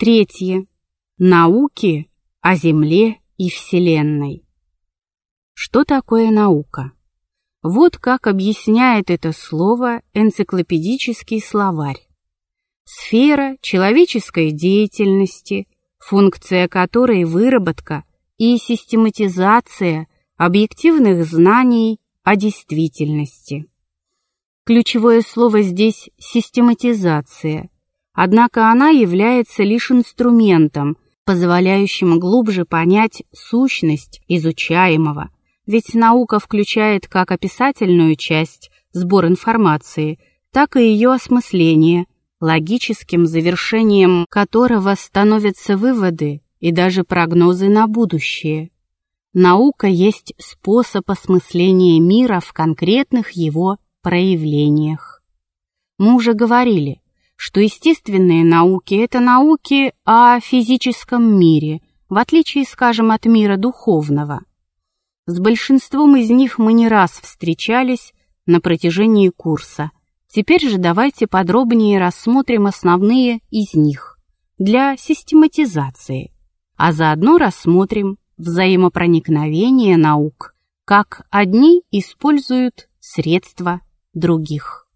Третье. Науки о Земле и Вселенной. Что такое наука? Вот как объясняет это слово энциклопедический словарь. Сфера человеческой деятельности, функция которой выработка и систематизация объективных знаний о действительности. Ключевое слово здесь «систематизация», однако она является лишь инструментом, позволяющим глубже понять сущность изучаемого, ведь наука включает как описательную часть, сбор информации, так и ее осмысление, логическим завершением которого становятся выводы и даже прогнозы на будущее. Наука есть способ осмысления мира в конкретных его проявлениях. Мы уже говорили, что естественные науки – это науки о физическом мире, в отличие, скажем, от мира духовного. С большинством из них мы не раз встречались на протяжении курса. Теперь же давайте подробнее рассмотрим основные из них для систематизации, а заодно рассмотрим взаимопроникновение наук, как одни используют средства других.